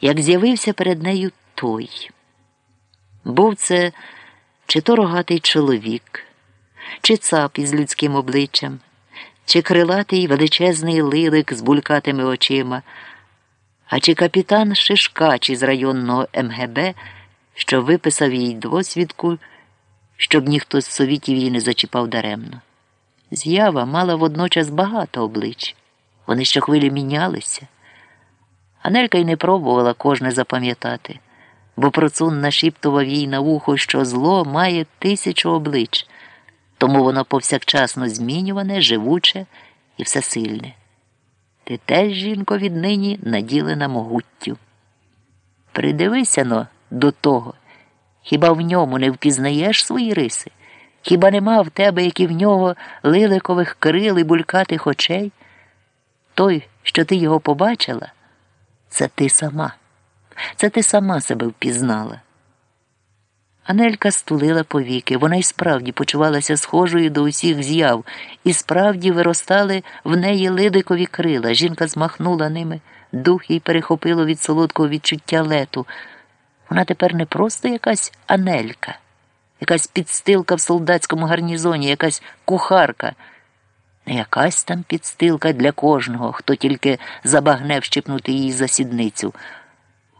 як з'явився перед нею той. Був це чи то рогатий чоловік, чи цап із людським обличчям, чи крилатий величезний лилик з булькатими очима, а чи капітан Шишкач із районного МГБ, що виписав їй досвідку, щоб ніхто з совітів її не зачіпав даремно. З'ява мала водночас багато облич. Вони щохвилі мінялися. Анелька й не пробувала кожне запам'ятати, бо процун нашіптував їй на вухо, що зло має тисячу облич, тому воно повсякчасно змінюване, живуче і всесильне. Ти теж, жінко, віднині наділена могуттю. Придивися но до того, хіба в ньому не впізнаєш свої риси? Хіба нема в тебе, як і в нього, лиликових крил і булькатих очей? Той, що ти його побачила, це ти сама, це ти сама себе впізнала. Анелька стулила повіки, вона й справді почувалася схожою до усіх з'яв, і справді виростали в неї лидикові крила. Жінка змахнула ними, дух їй перехопило від солодкого відчуття лету. Вона тепер не просто якась Анелька, якась підстилка в солдатському гарнізоні, якась кухарка. Не якась там підстилка для кожного, хто тільки забагне вщипнути її за сідницю.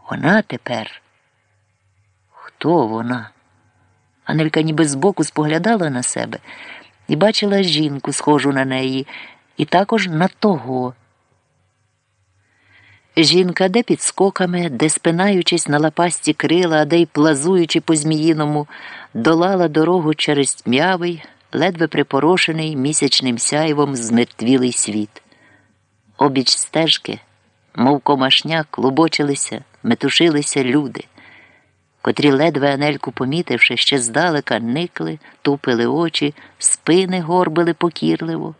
Вона тепер. Хто вона? Анелька ніби збоку споглядала на себе і бачила жінку, схожу на неї, і також на того. Жінка, де під скоками, де спинаючись на лапасті крила, де й плазуючи по зміїному, долала дорогу через тьмявий, ледве припорошений місячним сяйвом змертвілий світ. Обіч стежки, мов комашня, клубочилися, метушилися люди котрі, ледве Анельку помітивши, ще здалека никли, тупили очі, спини горбили покірливо.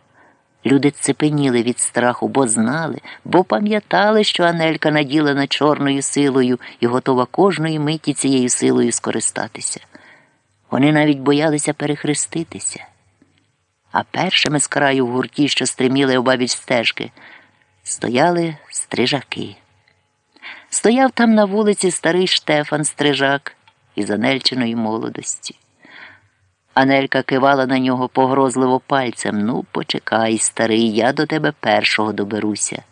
Люди цепеніли від страху, бо знали, бо пам'ятали, що Анелька наділена чорною силою і готова кожної миті цією силою скористатися. Вони навіть боялися перехреститися. А першими з краю в гурті, що стриміли обабіч стежки, стояли стрижаки. Стояв там на вулиці старий Штефан Стрижак із Анельчиної молодості. Анелька кивала на нього погрозливо пальцем Ну, почекай, старий, я до тебе першого доберуся.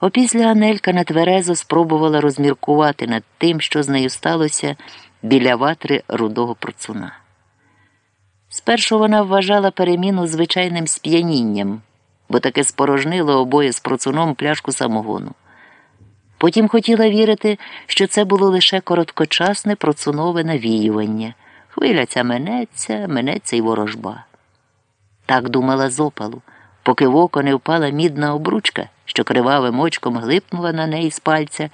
Опісля Анелька натверезо спробувала розміркувати над тим, що з нею сталося біля ватри рудого процуна. Спершу вона вважала переміну звичайним сп'янінням, бо таке спорожнило обоє з процуном пляшку самогону. Потім хотіла вірити, що це було лише короткочасне процунове навіювання. Хвиля ця минеться, минеться й ворожба. Так думала з опалу, поки в око не впала мідна обручка, що кривавим очком глипнула на неї з пальця,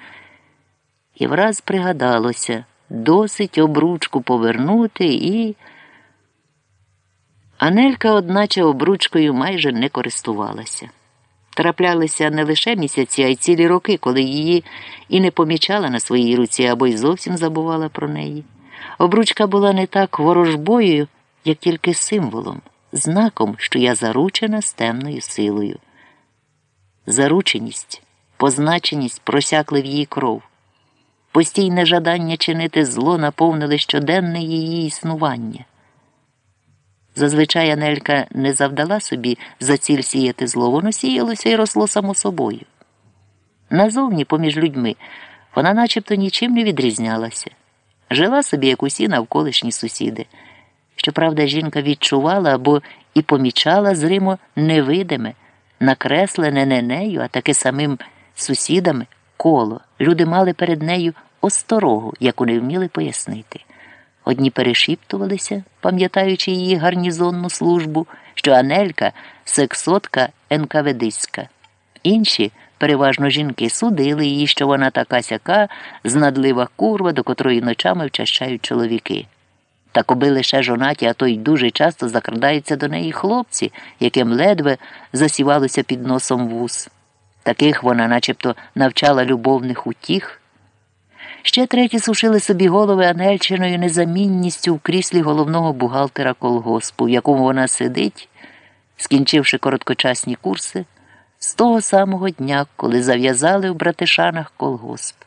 і враз пригадалося досить обручку повернути і. Анелька, одначе, обручкою майже не користувалася. Траплялися не лише місяці, а й цілі роки, коли її і не помічала на своїй руці або й зовсім забувала про неї. Обручка була не так ворожбою, як тільки символом, знаком, що я заручена з темною силою. Зарученість, позначеність просякли в її кров. Постійне жадання чинити зло наповнили щоденне її існування. Зазвичай Анелька не завдала собі за ціль сіяти зло, воно сіялося і росло само собою. Назовні, поміж людьми, вона начебто нічим не відрізнялася, жила собі, як усі навколишні сусіди. Щоправда, жінка відчувала або і помічала зримо невидиме, накреслене не нею, а таке самим сусідами коло. Люди мали перед нею осторогу, яку не вміли пояснити. Одні перешіптувалися, пам'ятаючи її гарнізонну службу, що Анелька сексотка НКВДська. Інші, переважно жінки, судили її, що вона така сяка, знадлива курва, до котрої ночами вчащають чоловіки. Та коби лише жонаті, а то й дуже часто закрадаються до неї хлопці, яким ледве засівалося під носом вуз. Таких вона начебто навчала любовних утіх. Ще треті сушили собі голови Анельчиною незамінністю в кріслі головного бухгалтера колгоспу, в якому вона сидить, скінчивши короткочасні курси. з того самого дня, коли зав'язали в братишанах колгосп.